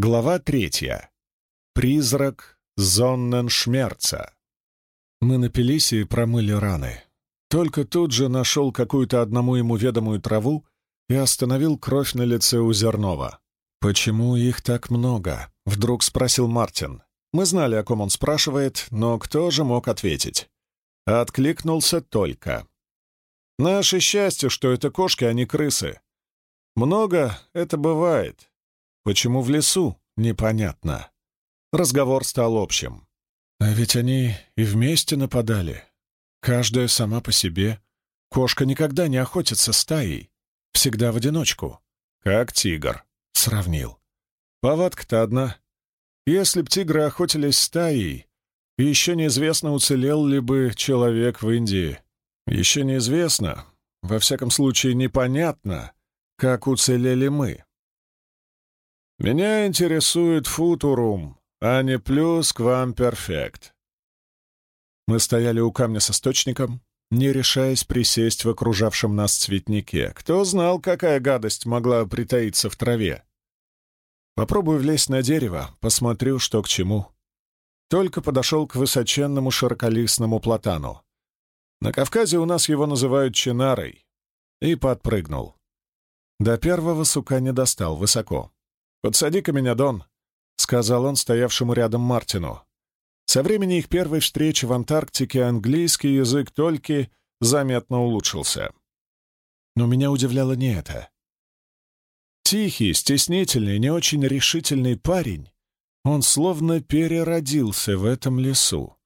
Глава третья. Призрак Зонненшмерца. Мы напились и промыли раны. Только тут же нашел какую-то одному ему ведомую траву и остановил кровь на лице у Зернова. «Почему их так много?» — вдруг спросил Мартин. Мы знали, о ком он спрашивает, но кто же мог ответить? Откликнулся только. «Наше счастье, что это кошки, а не крысы. Много это бывает. Почему в лесу? Непонятно». Разговор стал общим. «А ведь они и вместе нападали. Каждая сама по себе. Кошка никогда не охотится стаей. Всегда в одиночку. Как тигр», — сравнил. «Повадка-то одна. Если б тигры охотились стаей, еще неизвестно, уцелел ли бы человек в Индии. Еще неизвестно, во всяком случае непонятно, как уцелели мы. Меня интересует футурум, а не плюс к вам перфект. Мы стояли у камня с источником, не решаясь присесть в окружавшем нас цветнике. Кто знал, какая гадость могла притаиться в траве? Попробую влезть на дерево, посмотрю, что к чему. Только подошел к высоченному широколистному платану. На Кавказе у нас его называют чинарой. И подпрыгнул. До первого сука не достал, высоко. «Подсади-ка меня, Дон», — сказал он стоявшему рядом Мартину. Со времени их первой встречи в Антарктике английский язык только заметно улучшился. Но меня удивляло не это. Тихий, стеснительный, не очень решительный парень, он словно переродился в этом лесу.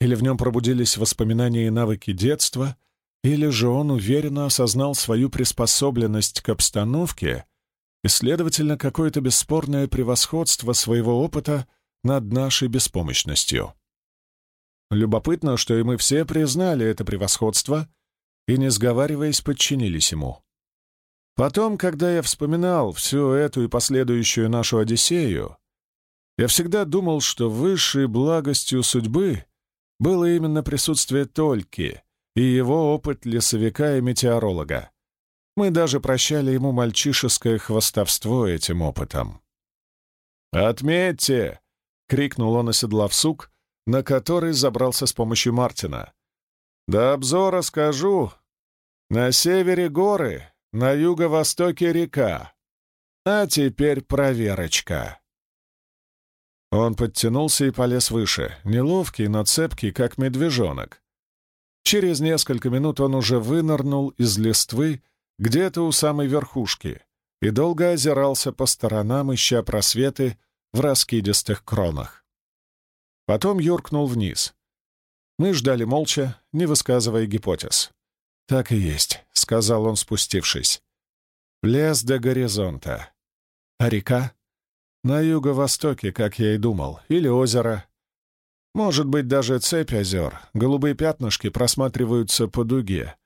Или в нем пробудились воспоминания и навыки детства, или же он уверенно осознал свою приспособленность к обстановке и, следовательно, какое-то бесспорное превосходство своего опыта над нашей беспомощностью. Любопытно, что и мы все признали это превосходство и, не сговариваясь, подчинились ему. Потом, когда я вспоминал всю эту и последующую нашу Одиссею, я всегда думал, что высшей благостью судьбы было именно присутствие Тольки и его опыт лесовика и метеоролога. Мы даже прощали ему мальчишеское хвостовство этим опытом. «Отметьте!» — крикнул он, оседлав сук, на который забрался с помощью Мартина. «До обзора скажу. На севере горы, на юго-востоке река. А теперь проверочка. Он подтянулся и полез выше, неловкий, но цепкий, как медвежонок. Через несколько минут он уже вынырнул из листвы где-то у самой верхушки и долго озирался по сторонам, ища просветы в раскидистых кронах. Потом юркнул вниз. Мы ждали молча, не высказывая гипотез. «Так и есть», — сказал он, спустившись. «Лес до горизонта. А река? На юго-востоке, как я и думал, или озеро. Может быть, даже цепь озер. Голубые пятнышки просматриваются по дуге.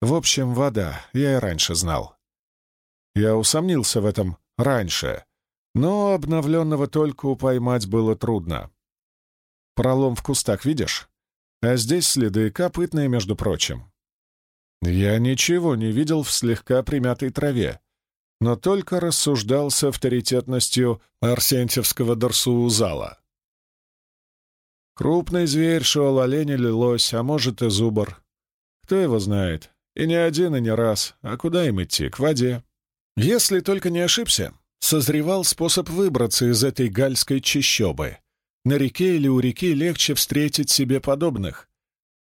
В общем, вода, я и раньше знал. Я усомнился в этом раньше, но обновленного только поймать было трудно. Пролом в кустах видишь? А здесь следы копытные, между прочим. Я ничего не видел в слегка примятой траве, но только рассуждал с авторитетностью арсентьевского дарсуузала. Крупный зверь шел, олень или лось, а может и зубр. Кто его знает? И не один, и не раз. А куда им идти? К воде. Если только не ошибся, созревал способ выбраться из этой гальской чащобы. На реке или у реки легче встретить себе подобных.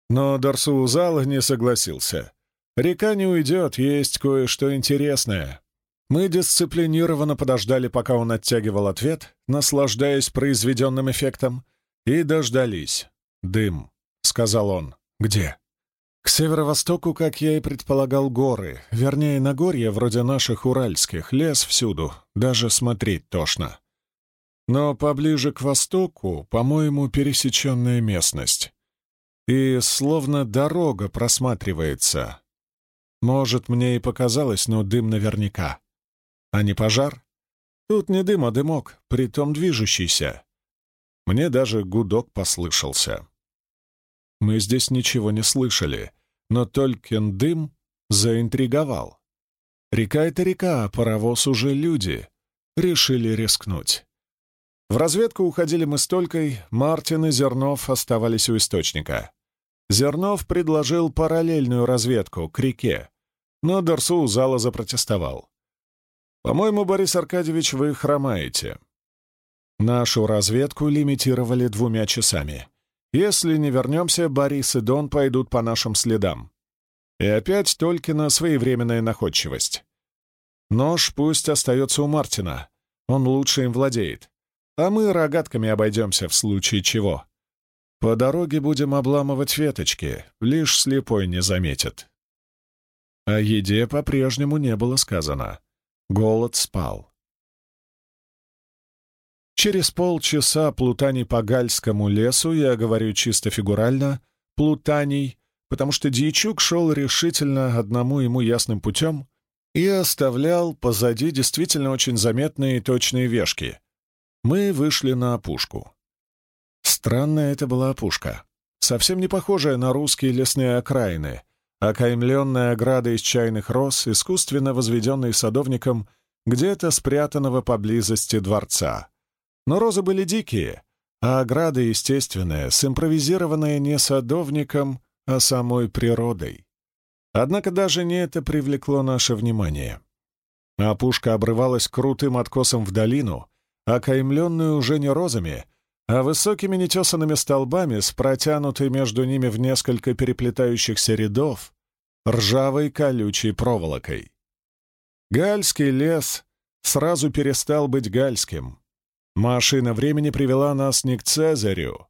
Но Дарсуузал не согласился. Река не уйдет, есть кое-что интересное. Мы дисциплинированно подождали, пока он оттягивал ответ, наслаждаясь произведенным эффектом, и дождались. «Дым», — сказал он. «Где?» «К северо-востоку, как я и предполагал, горы. Вернее, Нагорье, вроде наших уральских. Лес всюду. Даже смотреть тошно. Но поближе к востоку, по-моему, пересеченная местность. И словно дорога просматривается. Может, мне и показалось, но дым наверняка. А не пожар? Тут не дым, а дымок, притом движущийся. Мне даже гудок послышался. Мы здесь ничего не слышали, но только дым заинтриговал. Река — это река, а паровоз уже люди. решили рискнуть. В разведку уходили мы с Толькой, Мартин и Зернов оставались у источника. Зернов предложил параллельную разведку, к реке, но Дорсу у зала запротестовал. «По-моему, Борис Аркадьевич, вы хромаете». Нашу разведку лимитировали двумя часами. Если не вернемся, Борис и Дон пойдут по нашим следам. И опять только на своевременная находчивость. Нож пусть остается у Мартина, он лучше им владеет. А мы рогатками обойдемся в случае чего. По дороге будем обламывать веточки, лишь слепой не заметит. О еде по-прежнему не было сказано. Голод спал. Через полчаса плутаний по Гальскому лесу, я говорю чисто фигурально, плутаний, потому что Дьячук шел решительно одному ему ясным путем и оставлял позади действительно очень заметные и точные вешки. Мы вышли на опушку. Странная это была опушка, совсем не похожая на русские лесные окраины, окаймленная ограда из чайных роз, искусственно возведенной садовником где-то спрятанного поблизости дворца. Но розы были дикие, а ограда естественная, симпровизированная не садовником, а самой природой. Однако даже не это привлекло наше внимание. Опушка обрывалась крутым откосом в долину, окаймленную уже не розами, а высокими нетесанными столбами с протянутой между ними в несколько переплетающихся рядов ржавой колючей проволокой. Гальский лес сразу перестал быть гальским. Машина времени привела нас не к Цезарю.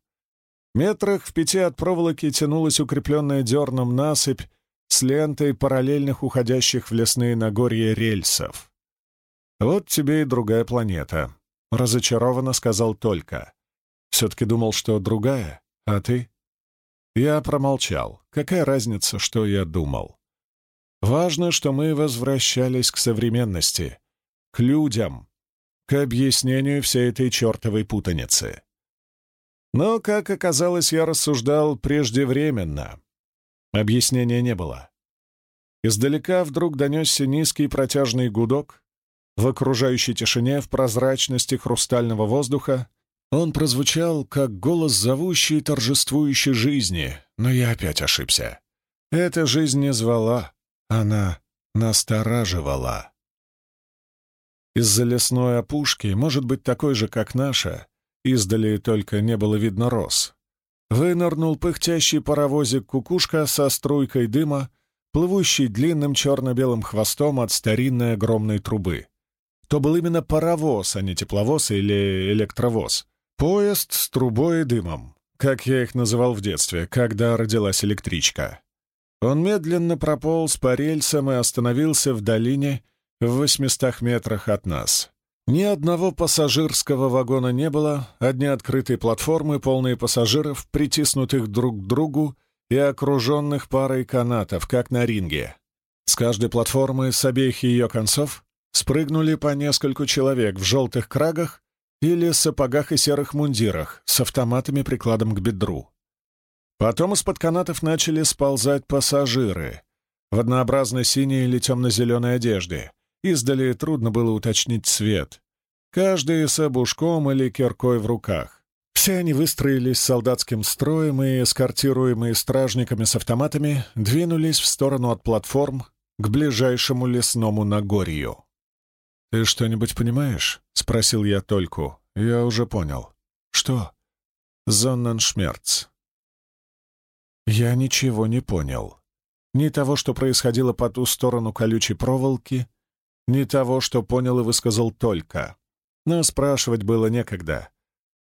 Метрах в пяти от проволоки тянулась укрепленная дерном насыпь с лентой параллельных уходящих в лесные Нагорья рельсов. «Вот тебе и другая планета», — разочарованно сказал Только. «Все-таки думал, что другая, а ты?» Я промолчал. Какая разница, что я думал? Важно, что мы возвращались к современности, к людям, к объяснению всей этой чертовой путаницы. Но, как оказалось, я рассуждал преждевременно. Объяснения не было. Издалека вдруг донесся низкий протяжный гудок. В окружающей тишине, в прозрачности хрустального воздуха, он прозвучал, как голос зовущей и торжествующей жизни, но я опять ошибся. Эта жизнь не звала, она настораживала. Из-за лесной опушки, может быть, такой же, как наша, издали только не было видно роз, вынырнул пыхтящий паровозик кукушка со струйкой дыма, плывущий длинным черно-белым хвостом от старинной огромной трубы. То был именно паровоз, а не тепловоз или электровоз. Поезд с трубой и дымом, как я их называл в детстве, когда родилась электричка. Он медленно прополз по рельсам и остановился в долине в восьмистах метрах от нас. Ни одного пассажирского вагона не было, одни открытые платформы, полные пассажиров, притиснутых друг к другу и окруженных парой канатов, как на ринге. С каждой платформы, с обеих ее концов, спрыгнули по нескольку человек в желтых крагах или сапогах и серых мундирах с автоматами прикладом к бедру. Потом из-под канатов начали сползать пассажиры в однообразно синей или темно-зеленой одежде. Издали трудно было уточнить цвет. Каждый с обушком или киркой в руках. Все они выстроились солдатским строем и, эскортируемые стражниками с автоматами, двинулись в сторону от платформ к ближайшему лесному Нагорью. «Ты что-нибудь понимаешь?» — спросил я Тольку. «Я уже понял». «Что?» «Зонненшмерц». Я ничего не понял. Ни того, что происходило по ту сторону колючей проволоки, ни того, что понял и высказал Толька. Но спрашивать было некогда.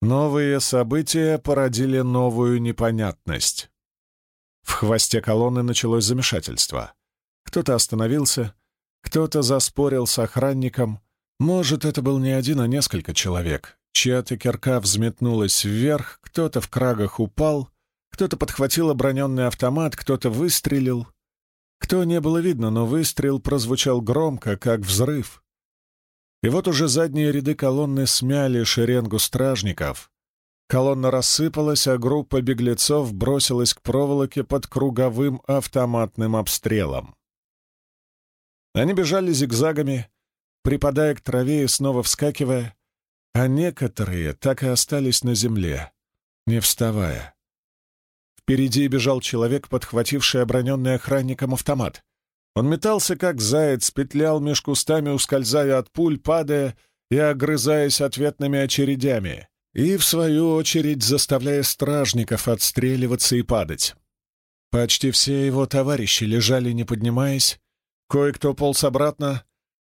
Новые события породили новую непонятность. В хвосте колонны началось замешательство. Кто-то остановился, кто-то заспорил с охранником. Может, это был не один, а несколько человек. Чья-то кирка взметнулась вверх, кто-то в крагах упал, кто-то подхватил оброненный автомат, кто-то выстрелил. Кто не было видно, но выстрел прозвучал громко, как взрыв. И вот уже задние ряды колонны смяли шеренгу стражников. Колонна рассыпалась, а группа беглецов бросилась к проволоке под круговым автоматным обстрелом. Они бежали зигзагами, припадая к траве и снова вскакивая, а некоторые так и остались на земле, не вставая. Впереди бежал человек, подхвативший оброненный охранником автомат. Он метался, как заяц, петлял меж кустами, ускользая от пуль, падая и огрызаясь ответными очередями, и, в свою очередь, заставляя стражников отстреливаться и падать. Почти все его товарищи лежали, не поднимаясь, кое-кто полз обратно,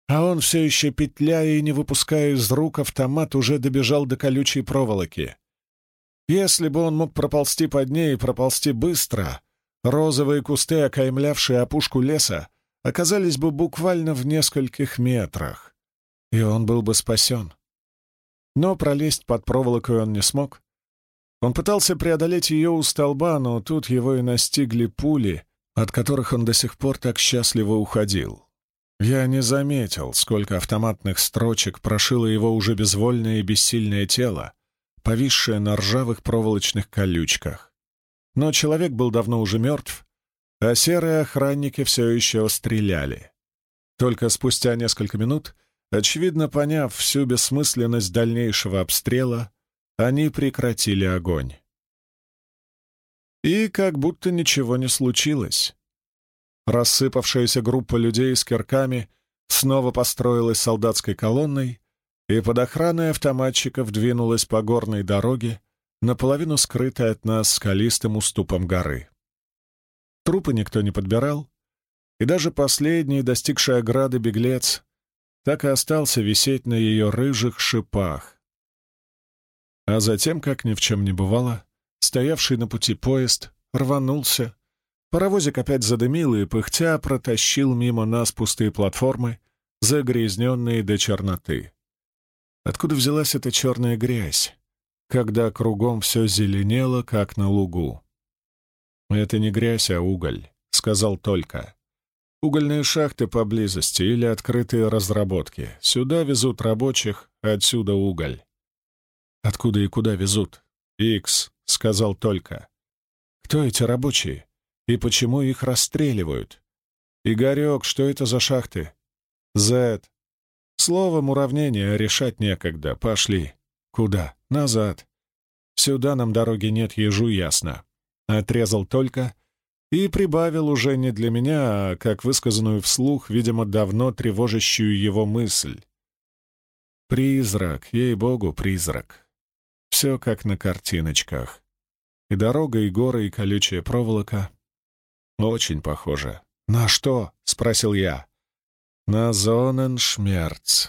а он все еще, петляя и не выпуская из рук автомат, уже добежал до колючей проволоки. Если бы он мог проползти под ней и проползти быстро, розовые кусты, окаймлявшие опушку леса, оказались бы буквально в нескольких метрах, и он был бы спасен. Но пролезть под проволокой он не смог. Он пытался преодолеть ее у столба, но тут его и настигли пули, от которых он до сих пор так счастливо уходил. Я не заметил, сколько автоматных строчек прошило его уже безвольное и бессильное тело, повисшее на ржавых проволочных колючках. Но человек был давно уже мертв, а серые охранники все еще стреляли. Только спустя несколько минут, очевидно поняв всю бессмысленность дальнейшего обстрела, они прекратили огонь. И как будто ничего не случилось. Рассыпавшаяся группа людей с кирками снова построилась солдатской колонной и под охраной автоматчиков двинулась по горной дороге, наполовину скрытой от нас скалистым уступом горы. Трупы никто не подбирал, и даже последний, достигший ограды беглец, так и остался висеть на ее рыжих шипах. А затем, как ни в чем не бывало, стоявший на пути поезд рванулся Паровозик опять задымил и, пыхтя, протащил мимо нас пустые платформы, загрязненные до черноты. Откуда взялась эта черная грязь, когда кругом все зеленело, как на лугу? «Это не грязь, а уголь», — сказал только. «Угольные шахты поблизости или открытые разработки. Сюда везут рабочих, отсюда уголь». «Откуда и куда везут?» «Икс», — сказал только. «Кто эти рабочие?» И почему их расстреливают? Игорек, что это за шахты? Зет. Словом, уравнение решать некогда. Пошли. Куда? Назад. Сюда нам дороги нет, ежу ясно. Отрезал только и прибавил уже не для меня, а как высказанную вслух, видимо, давно тревожащую его мысль. Призрак, ей-богу, призрак. Все как на картиночках. И дорога, и горы, и колючая проволока. «Очень похоже». «На что?» — спросил я. «На Зоненшмерц»,